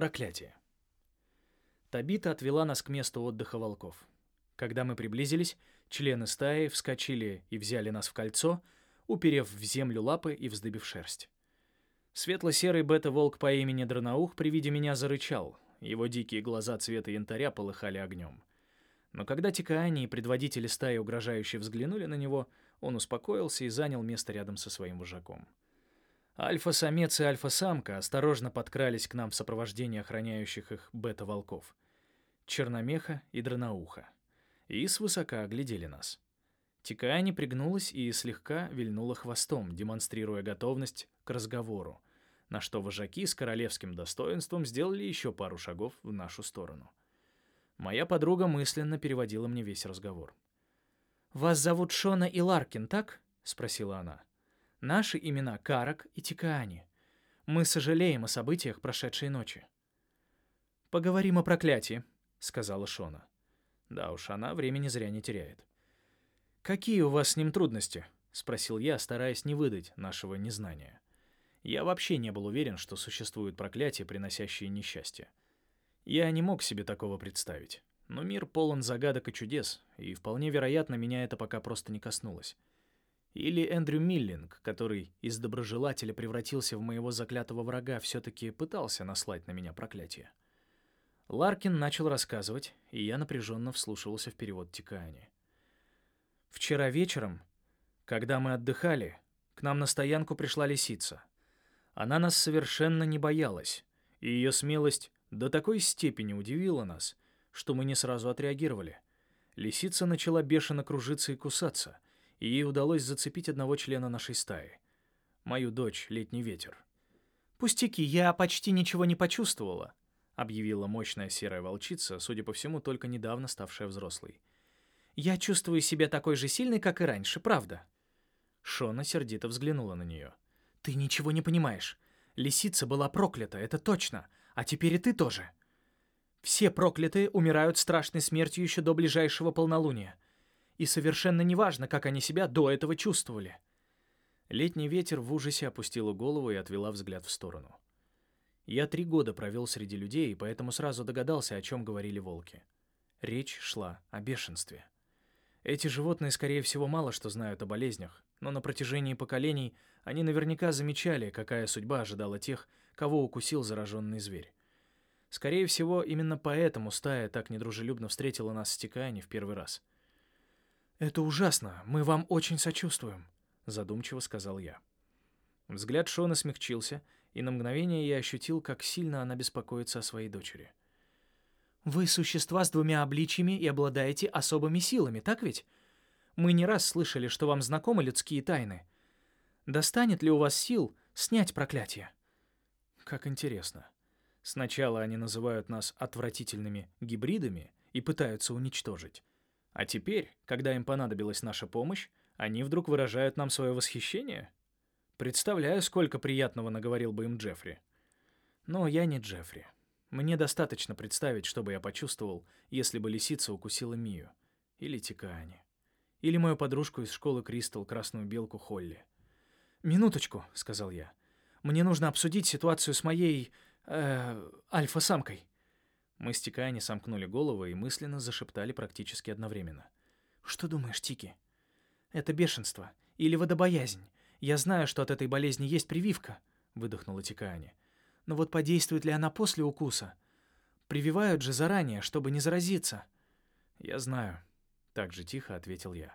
Проклятие. Табита отвела нас к месту отдыха волков. Когда мы приблизились, члены стаи вскочили и взяли нас в кольцо, уперев в землю лапы и вздыбив шерсть. Светло-серый бета-волк по имени Дранаух при виде меня зарычал. Его дикие глаза цвета янтаря полыхали огнем. Но когда Тикаани и предводители стаи угрожающе взглянули на него, он успокоился и занял место рядом со своим вожаком. Альфа-самец и альфа-самка осторожно подкрались к нам в сопровождении охраняющих их бета-волков. Черномеха и Дранауха. И свысока оглядели нас. Тикаани пригнулась и слегка вильнула хвостом, демонстрируя готовность к разговору, на что вожаки с королевским достоинством сделали еще пару шагов в нашу сторону. Моя подруга мысленно переводила мне весь разговор. «Вас зовут Шона и Ларкин, так?» — спросила она. «Наши имена Карак и Тикаани. Мы сожалеем о событиях прошедшей ночи». «Поговорим о проклятии», — сказала Шона. Да уж, она времени зря не теряет. «Какие у вас с ним трудности?» — спросил я, стараясь не выдать нашего незнания. Я вообще не был уверен, что существуют проклятия, приносящие несчастье. Я не мог себе такого представить. Но мир полон загадок и чудес, и вполне вероятно, меня это пока просто не коснулось. Или Эндрю Миллинг, который из доброжелателя превратился в моего заклятого врага, все-таки пытался наслать на меня проклятие. Ларкин начал рассказывать, и я напряженно вслушивался в перевод Тикаани. Вчера вечером, когда мы отдыхали, к нам на стоянку пришла лисица. Она нас совершенно не боялась, и ее смелость до такой степени удивила нас, что мы не сразу отреагировали. Лисица начала бешено кружиться и кусаться, и ей удалось зацепить одного члена нашей стаи. Мою дочь, летний ветер. «Пустяки, я почти ничего не почувствовала», — объявила мощная серая волчица, судя по всему, только недавно ставшая взрослой. Я чувствую себя такой же сильной, как и раньше, правда?» Шона сердито взглянула на нее. «Ты ничего не понимаешь. Лисица была проклята, это точно. А теперь и ты тоже. Все проклятые умирают страшной смертью еще до ближайшего полнолуния. И совершенно неважно, как они себя до этого чувствовали». Летний ветер в ужасе опустила голову и отвела взгляд в сторону. Я три года провел среди людей, и поэтому сразу догадался, о чем говорили волки. Речь шла о бешенстве. Эти животные, скорее всего, мало что знают о болезнях, но на протяжении поколений они наверняка замечали, какая судьба ожидала тех, кого укусил зараженный зверь. Скорее всего, именно поэтому стая так недружелюбно встретила нас с Тикаани в первый раз. «Это ужасно, мы вам очень сочувствуем», — задумчиво сказал я. Взгляд Шона смягчился, и на мгновение я ощутил, как сильно она беспокоится о своей дочери. Вы существа с двумя обличьями и обладаете особыми силами, так ведь? Мы не раз слышали, что вам знакомы людские тайны. Достанет ли у вас сил снять проклятие? Как интересно. Сначала они называют нас отвратительными гибридами и пытаются уничтожить. А теперь, когда им понадобилась наша помощь, они вдруг выражают нам свое восхищение? Представляю, сколько приятного наговорил бы им Джеффри. Но я не Джеффри. Мне достаточно представить, что бы я почувствовал, если бы лисица укусила Мию. Или Тикаани. Или мою подружку из школы Кристал, красную белку Холли. «Минуточку», — сказал я. «Мне нужно обсудить ситуацию с моей... Э, альфа-самкой». Мы с Тикаани сомкнули головы и мысленно зашептали практически одновременно. «Что думаешь, Тики?» «Это бешенство. Или водобоязнь. Я знаю, что от этой болезни есть прививка», — выдохнула Тикаани. Но вот подействует ли она после укуса? Прививают же заранее, чтобы не заразиться. Я знаю, так же тихо ответил я.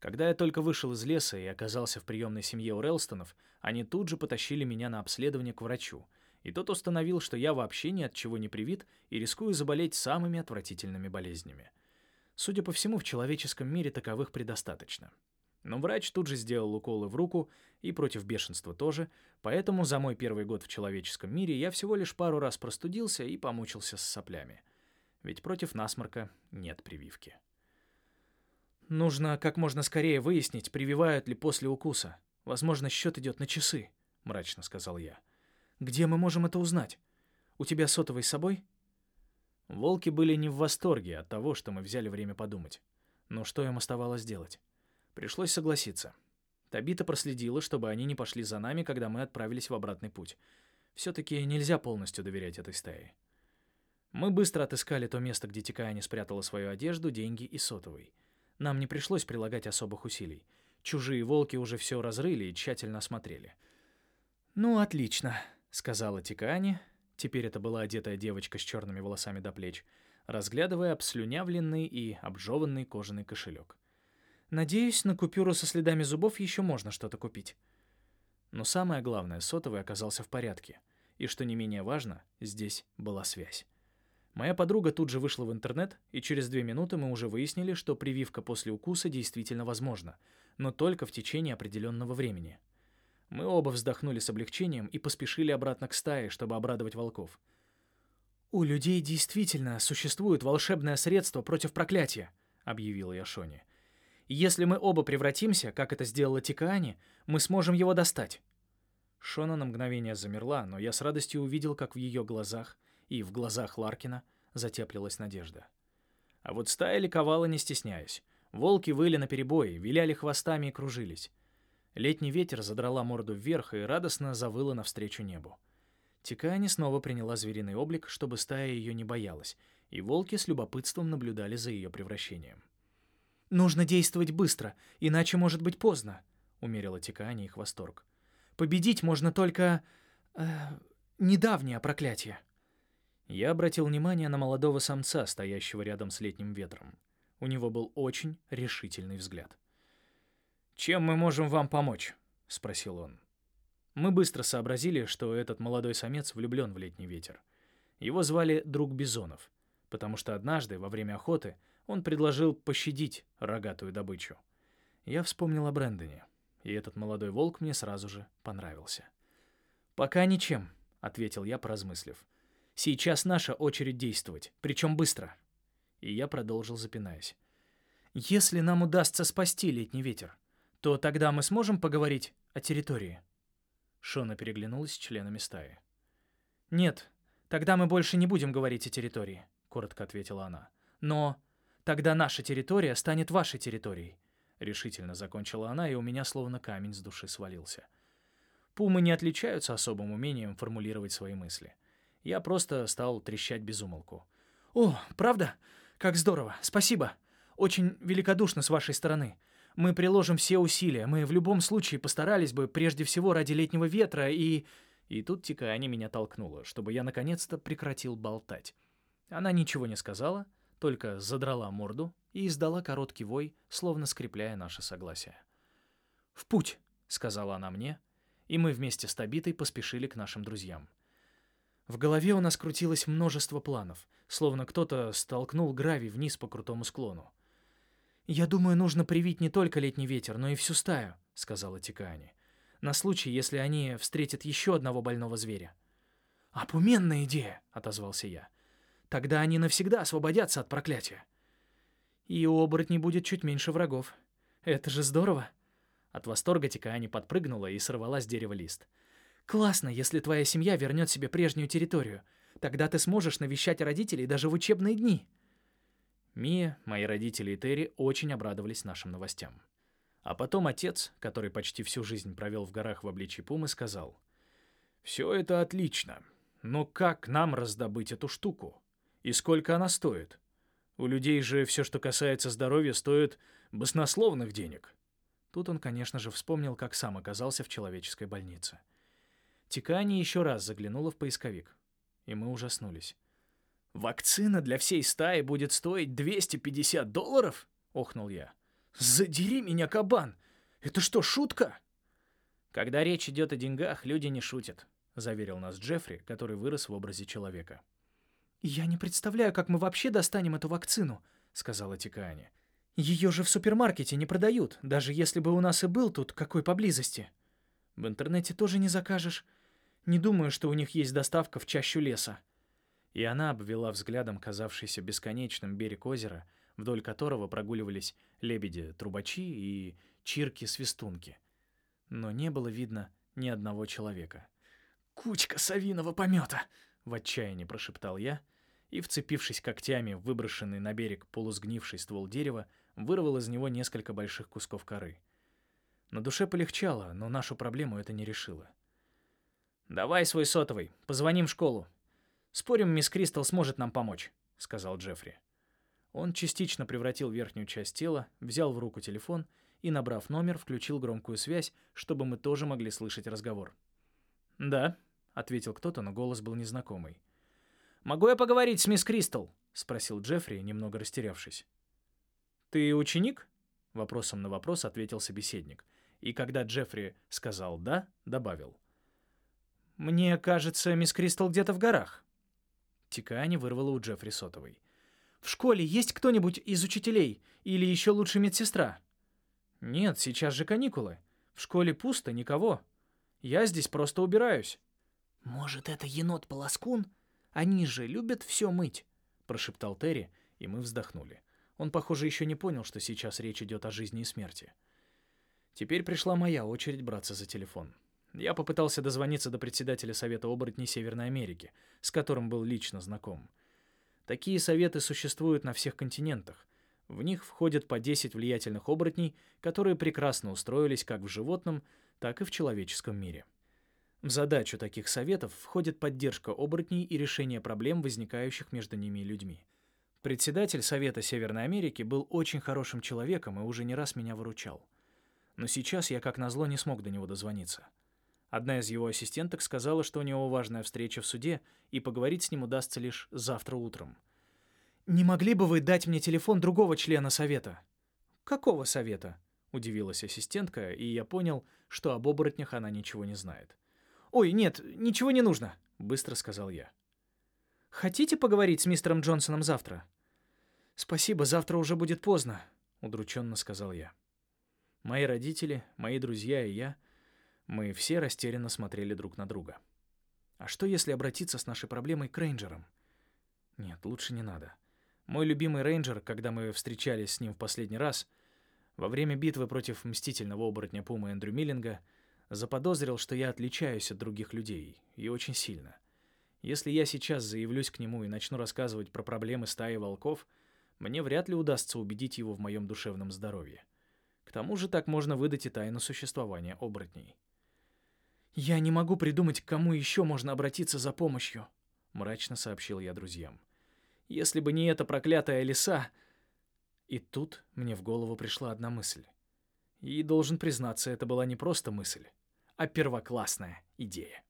Когда я только вышел из леса и оказался в приемной семье у Релстонов, они тут же потащили меня на обследование к врачу, и тот установил, что я вообще ни от чего не привит и рискую заболеть самыми отвратительными болезнями. Судя по всему, в человеческом мире таковых предостаточно. Но врач тут же сделал уколы в руку, и против бешенства тоже, поэтому за мой первый год в человеческом мире я всего лишь пару раз простудился и помучился с соплями. Ведь против насморка нет прививки. «Нужно как можно скорее выяснить, прививают ли после укуса. Возможно, счет идет на часы», — мрачно сказал я. «Где мы можем это узнать? У тебя сотовый с собой?» Волки были не в восторге от того, что мы взяли время подумать. Но что им оставалось делать? Пришлось согласиться. Табита проследила, чтобы они не пошли за нами, когда мы отправились в обратный путь. Все-таки нельзя полностью доверять этой стае. Мы быстро отыскали то место, где Тикаани спрятала свою одежду, деньги и сотовый. Нам не пришлось прилагать особых усилий. Чужие волки уже все разрыли и тщательно осмотрели. «Ну, отлично», — сказала Тикаани. Теперь это была одетая девочка с черными волосами до плеч, разглядывая обслюнявленный и обжеванный кожаный кошелек. «Надеюсь, на купюру со следами зубов еще можно что-то купить». Но самое главное, сотовый оказался в порядке. И что не менее важно, здесь была связь. Моя подруга тут же вышла в интернет, и через две минуты мы уже выяснили, что прививка после укуса действительно возможна, но только в течение определенного времени. Мы оба вздохнули с облегчением и поспешили обратно к стае, чтобы обрадовать волков. «У людей действительно существует волшебное средство против проклятия», — объявила я Шоне. Если мы оба превратимся, как это сделала Тикаани, мы сможем его достать». Шона на мгновение замерла, но я с радостью увидел, как в ее глазах и в глазах Ларкина затеплилась надежда. А вот стая ликовала, не стесняясь. Волки выли наперебой, виляли хвостами и кружились. Летний ветер задрала морду вверх и радостно завыла навстречу небу. Тикаани снова приняла звериный облик, чтобы стая ее не боялась, и волки с любопытством наблюдали за ее превращением. «Нужно действовать быстро, иначе может быть поздно», — умерила Тикаани их восторг. «Победить можно только... Э, недавнее проклятие». Я обратил внимание на молодого самца, стоящего рядом с летним ветром. У него был очень решительный взгляд. «Чем мы можем вам помочь?» — спросил он. Мы быстро сообразили, что этот молодой самец влюблен в летний ветер. Его звали Друг Бизонов, потому что однажды, во время охоты, он предложил пощадить рогатую добычу. Я вспомнил о Брэндоне, и этот молодой волк мне сразу же понравился. «Пока ничем», — ответил я, поразмыслив. «Сейчас наша очередь действовать, причем быстро». И я продолжил, запинаясь. «Если нам удастся спасти летний ветер, то тогда мы сможем поговорить о территории?» Шона переглянулась с членами стаи. «Нет, тогда мы больше не будем говорить о территории», — коротко ответила она. «Но Тогда наша территория станет вашей территорией. Решительно закончила она, и у меня словно камень с души свалился. Пумы не отличаются особым умением формулировать свои мысли. Я просто стал трещать без умолку. «О, правда? Как здорово! Спасибо! Очень великодушно с вашей стороны. Мы приложим все усилия. Мы в любом случае постарались бы, прежде всего, ради летнего ветра и...» И тут Тикаани меня толкнула, чтобы я наконец-то прекратил болтать. Она ничего не сказала, — только задрала морду и издала короткий вой, словно скрепляя наше согласие. «В путь!» — сказала она мне, и мы вместе с Табитой поспешили к нашим друзьям. В голове у нас крутилось множество планов, словно кто-то столкнул гравий вниз по крутому склону. «Я думаю, нужно привить не только летний ветер, но и всю стаю», — сказала Тикаани. «На случай, если они встретят еще одного больного зверя». «Опуменная идея», — отозвался я. Тогда они навсегда освободятся от проклятия. И у оборотней будет чуть меньше врагов. Это же здорово. От восторга Тикаани подпрыгнула и сорвала с дерева лист. «Классно, если твоя семья вернет себе прежнюю территорию. Тогда ты сможешь навещать родителей даже в учебные дни». Мия, мои родители и Терри очень обрадовались нашим новостям. А потом отец, который почти всю жизнь провел в горах в обличье пумы, сказал, «Все это отлично, но как нам раздобыть эту штуку?» И сколько она стоит? У людей же все, что касается здоровья, стоит баснословных денег. Тут он, конечно же, вспомнил, как сам оказался в человеческой больнице. Тикани еще раз заглянула в поисковик, и мы ужаснулись. «Вакцина для всей стаи будет стоить 250 долларов?» — охнул я. «Задери меня, кабан! Это что, шутка?» «Когда речь идет о деньгах, люди не шутят», — заверил нас Джеффри, который вырос в образе человека. «Я не представляю, как мы вообще достанем эту вакцину», — сказала Тикаани. «Ее же в супермаркете не продают, даже если бы у нас и был тут какой поблизости. В интернете тоже не закажешь. Не думаю, что у них есть доставка в чащу леса». И она обвела взглядом казавшийся бесконечным берег озера, вдоль которого прогуливались лебеди-трубачи и чирки-свистунки. Но не было видно ни одного человека. «Кучка совиного помета!» — в отчаянии прошептал я — и, вцепившись когтями в выброшенный на берег полусгнивший ствол дерева, вырвал из него несколько больших кусков коры. На душе полегчало, но нашу проблему это не решило. «Давай свой сотовый, позвоним в школу. Спорим, мисс Кристал сможет нам помочь», — сказал Джеффри. Он частично превратил верхнюю часть тела, взял в руку телефон и, набрав номер, включил громкую связь, чтобы мы тоже могли слышать разговор. «Да», — ответил кто-то, но голос был незнакомый. «Могу я поговорить с мисс Кристал?» — спросил Джеффри, немного растерявшись. «Ты ученик?» — вопросом на вопрос ответил собеседник. И когда Джеффри сказал «да», добавил. «Мне кажется, мисс Кристал где-то в горах». Тикаани вырвала у Джеффри сотовый. «В школе есть кто-нибудь из учителей? Или еще лучше медсестра?» «Нет, сейчас же каникулы. В школе пусто, никого. Я здесь просто убираюсь». «Может, это енот-полоскун? Они же любят все мыть», — прошептал Терри, и мы вздохнули. Он, похоже, еще не понял, что сейчас речь идет о жизни и смерти. Теперь пришла моя очередь браться за телефон. Я попытался дозвониться до председателя Совета оборотней Северной Америки, с которым был лично знаком. Такие советы существуют на всех континентах. В них входят по 10 влиятельных оборотней, которые прекрасно устроились как в животном, так и в человеческом мире. В задачу таких советов входит поддержка оборотней и решение проблем, возникающих между ними и людьми. Председатель Совета Северной Америки был очень хорошим человеком и уже не раз меня выручал. Но сейчас я, как назло, не смог до него дозвониться. Одна из его ассистенток сказала, что у него важная встреча в суде, и поговорить с ним удастся лишь завтра утром. «Не могли бы вы дать мне телефон другого члена совета?» «Какого совета?» — удивилась ассистентка, и я понял, что об оборотнях она ничего не знает. «Ой, нет, ничего не нужно», — быстро сказал я. «Хотите поговорить с мистером Джонсоном завтра?» «Спасибо, завтра уже будет поздно», — удрученно сказал я. Мои родители, мои друзья и я мы все растерянно смотрели друг на друга. А что, если обратиться с нашей проблемой к рейнджерам? Нет, лучше не надо. Мой любимый рейнджер, когда мы встречались с ним в последний раз, во время битвы против мстительного оборотня Пумы Эндрю Миллинга, заподозрил, что я отличаюсь от других людей, и очень сильно. Если я сейчас заявлюсь к нему и начну рассказывать про проблемы стаи волков, мне вряд ли удастся убедить его в моем душевном здоровье. К тому же так можно выдать и тайну существования оборотней. «Я не могу придумать, к кому еще можно обратиться за помощью», — мрачно сообщил я друзьям. «Если бы не эта проклятая лиса...» И тут мне в голову пришла одна мысль. И, должен признаться, это была не просто мысль, а первоклассная идея.